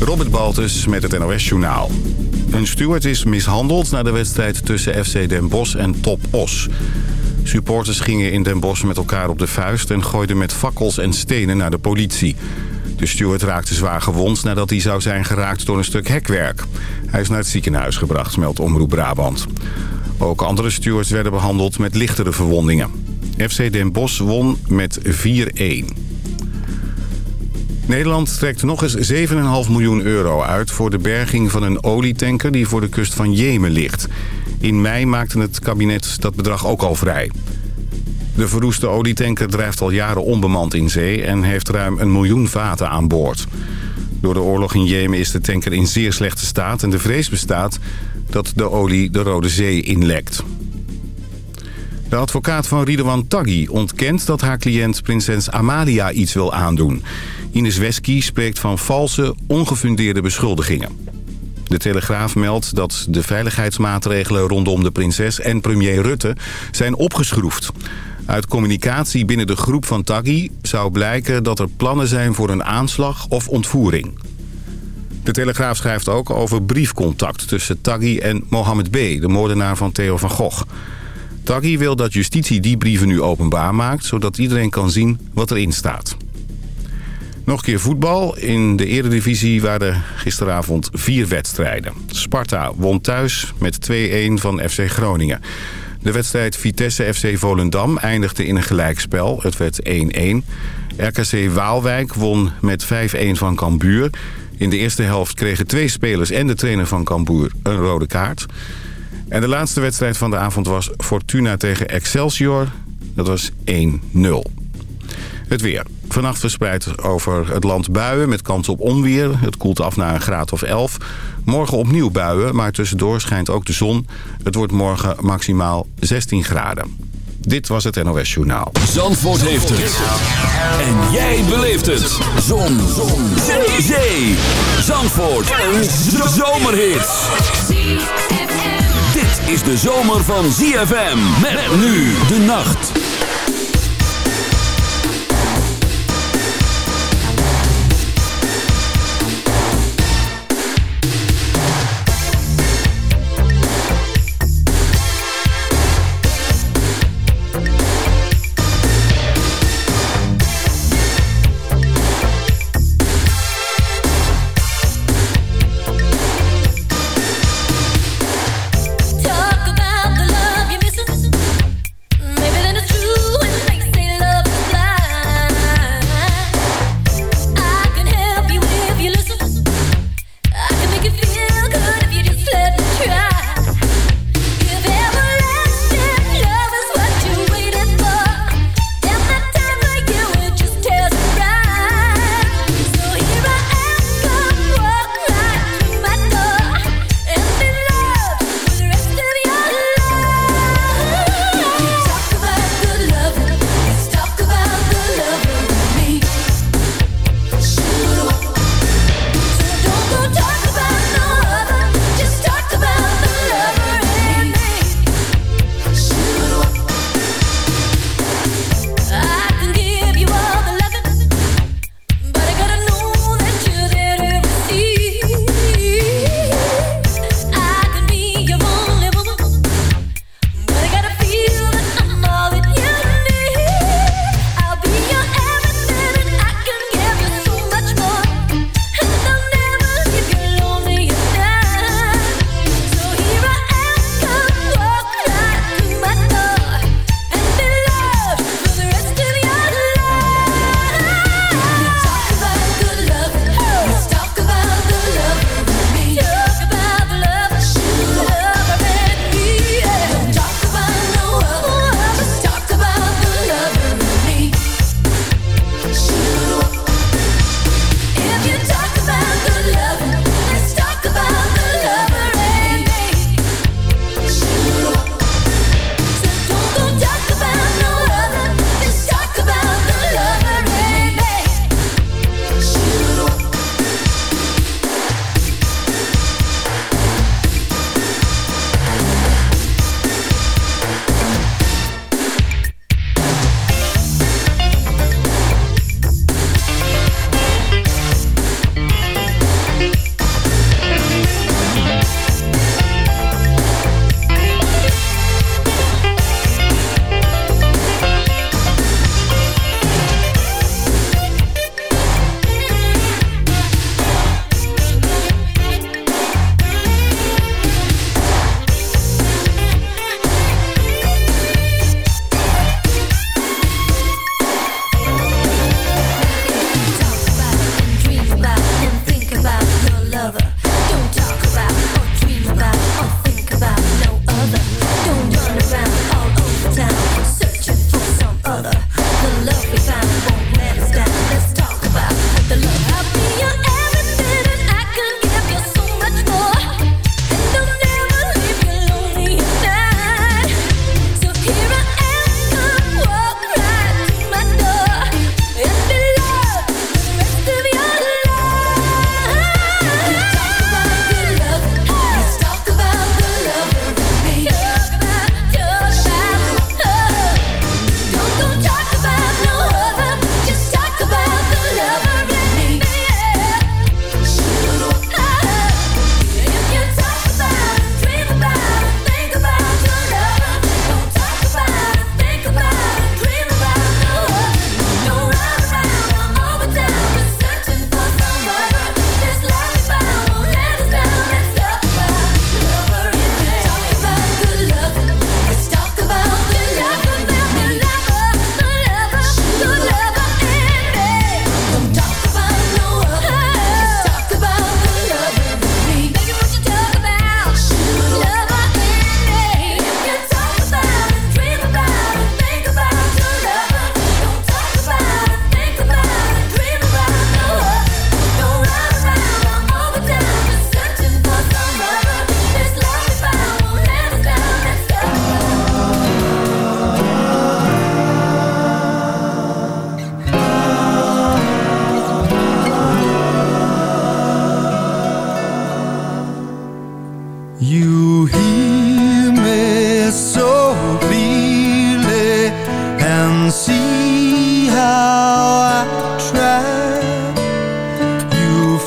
Robert Baltus met het NOS Journaal. Een steward is mishandeld na de wedstrijd tussen FC Den Bosch en Top Os. Supporters gingen in Den Bosch met elkaar op de vuist... en gooiden met fakkels en stenen naar de politie. De steward raakte zwaar gewond nadat hij zou zijn geraakt door een stuk hekwerk. Hij is naar het ziekenhuis gebracht, meldt Omroep Brabant. Ook andere stewards werden behandeld met lichtere verwondingen. FC Den Bosch won met 4-1. Nederland trekt nog eens 7,5 miljoen euro uit voor de berging van een olietanker die voor de kust van Jemen ligt. In mei maakte het kabinet dat bedrag ook al vrij. De verroeste olietanker drijft al jaren onbemand in zee en heeft ruim een miljoen vaten aan boord. Door de oorlog in Jemen is de tanker in zeer slechte staat en de vrees bestaat dat de olie de Rode Zee inlekt. De advocaat van Ridwan Taghi ontkent dat haar cliënt prinses Amalia iets wil aandoen. Ines Wesky spreekt van valse, ongefundeerde beschuldigingen. De Telegraaf meldt dat de veiligheidsmaatregelen rondom de prinses en premier Rutte zijn opgeschroefd. Uit communicatie binnen de groep van Taghi zou blijken dat er plannen zijn voor een aanslag of ontvoering. De Telegraaf schrijft ook over briefcontact tussen Taghi en Mohammed B., de moordenaar van Theo van Gogh. Taghi wil dat justitie die brieven nu openbaar maakt... zodat iedereen kan zien wat erin staat. Nog een keer voetbal. In de eredivisie waren gisteravond vier wedstrijden. Sparta won thuis met 2-1 van FC Groningen. De wedstrijd Vitesse FC Volendam eindigde in een gelijkspel. Het werd 1-1. RKC Waalwijk won met 5-1 van Cambuur. In de eerste helft kregen twee spelers en de trainer van Cambuur een rode kaart. En de laatste wedstrijd van de avond was Fortuna tegen Excelsior. Dat was 1-0. Het weer. Vannacht verspreid over het land buien met kans op onweer. Het koelt af naar een graad of 11. Morgen opnieuw buien, maar tussendoor schijnt ook de zon. Het wordt morgen maximaal 16 graden. Dit was het NOS Journaal. Zandvoort heeft het. En jij beleeft het. Zon. zon. Zee. Zee. Zandvoort. Een zomerhit. Dit is de zomer van ZFM. Met nu de nacht.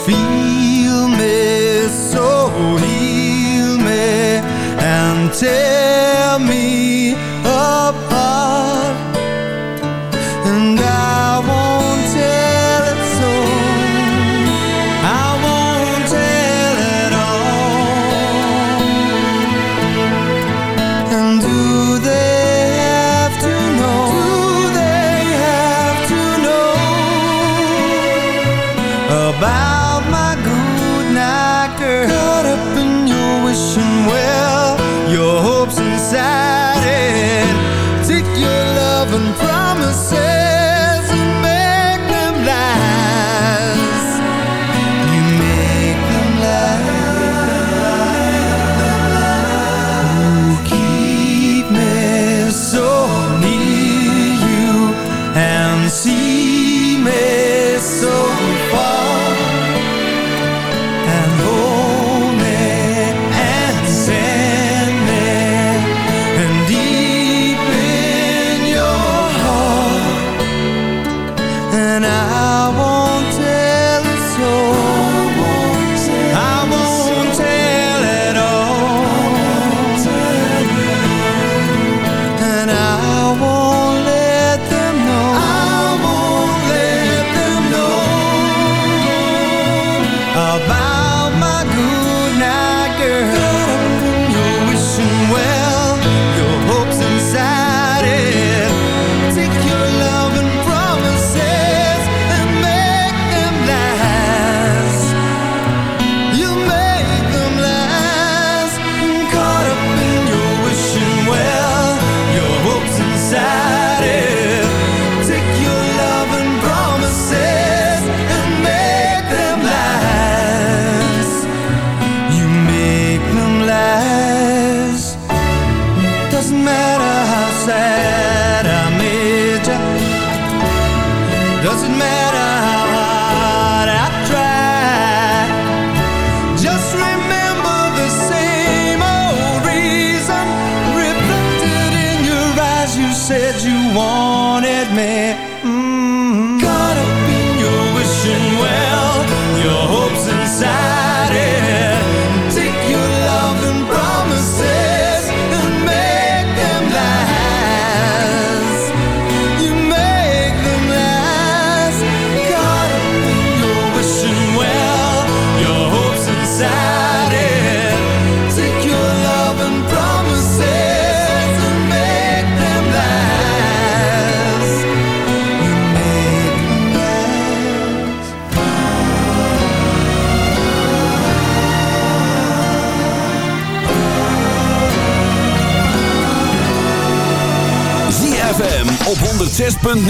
Feel me, so heal me, and tell me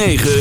9.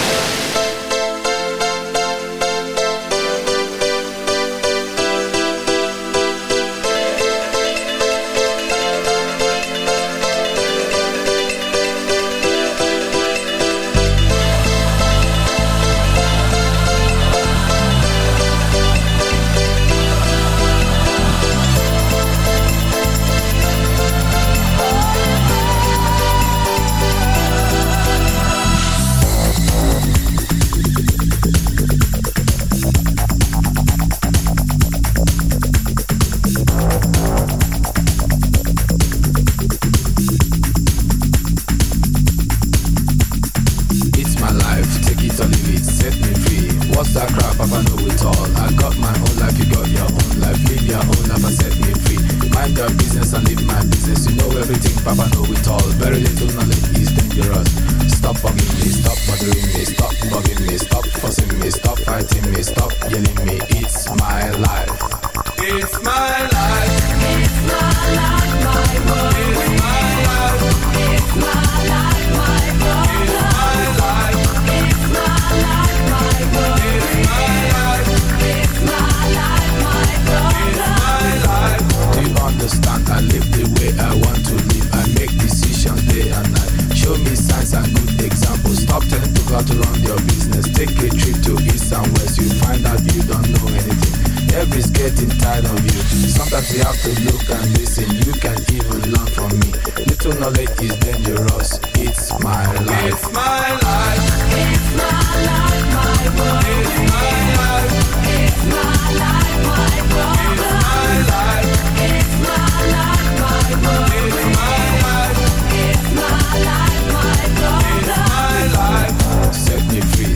getting tired of you. Sometimes you have to look and listen. You can even learn from me. Little knowledge is dangerous. It's my life. It's my life. It's my life, my world. It's my life. It's my life, my brother. It's my life. It's my life, my brother. It's my life. Set me free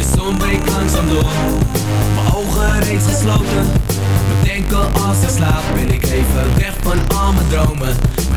de zon breekt langzaam door. Mijn ogen reeds gesloten. Bedenken als ik slaap, ben ik even weg van al mijn dromen.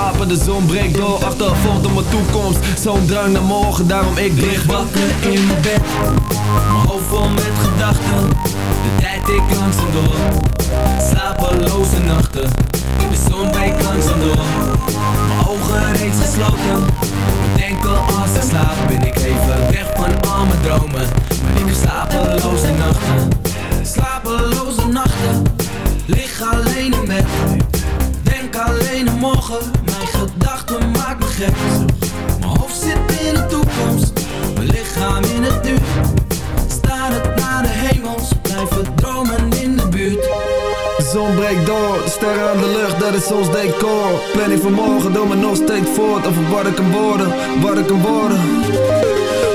gapen, de zon breekt door Achtervolgt op mijn toekomst, zo'n drang naar morgen Daarom ik Lig wakker in mijn bed, mijn hoofd vol met. Is ons decor. Planning van morgen, doe me nog steeds voort. Over wat ik kan worden, wat ik kan worden.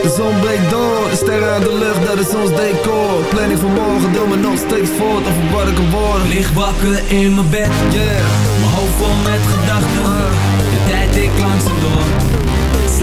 De zon breekt door, de sterren aan de lucht, dat is ons decor. Planning van morgen, doe me nog steeds voort. Over wat ik kan worden. Lig wakker in mijn bed, Yeah, mijn hoofd vol met gedachten. De tijd ik langzaam door,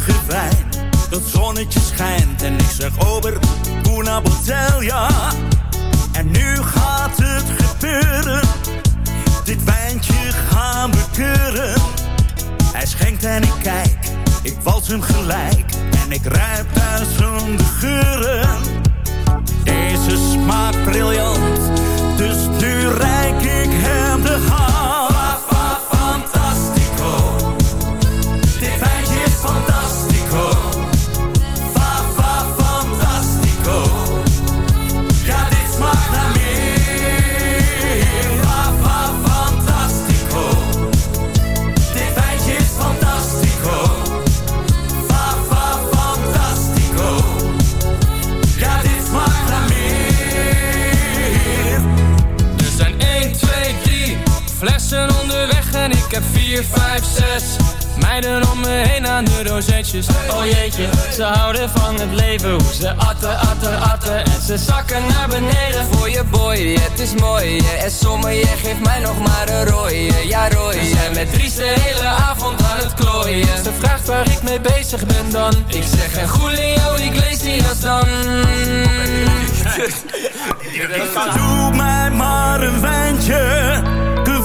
Wijn, dat zonnetje schijnt. En ik zeg over, una botella. En nu gaat het gebeuren. Dit wijntje gaan we keuren. Hij schenkt en ik kijk, ik wals hem gelijk. En ik ruik duizenden geuren. Deze smaakt briljant, dus nu reik ik hem de hand. 4, 5, 6 meiden om me heen aan de rozetjes. Oh jeetje, ze houden van het leven, hoe ze atten, atten, atten en ze zakken naar beneden. voor je boy, het is mooi. En sommige geeft mij nog maar een rooie, ja We rooie. zijn met Dries de hele avond aan het klooien. Ze vraagt waar ik mee bezig ben dan. Ik zeg en Julio Iglesias dan. Doe mij maar een wijntje, de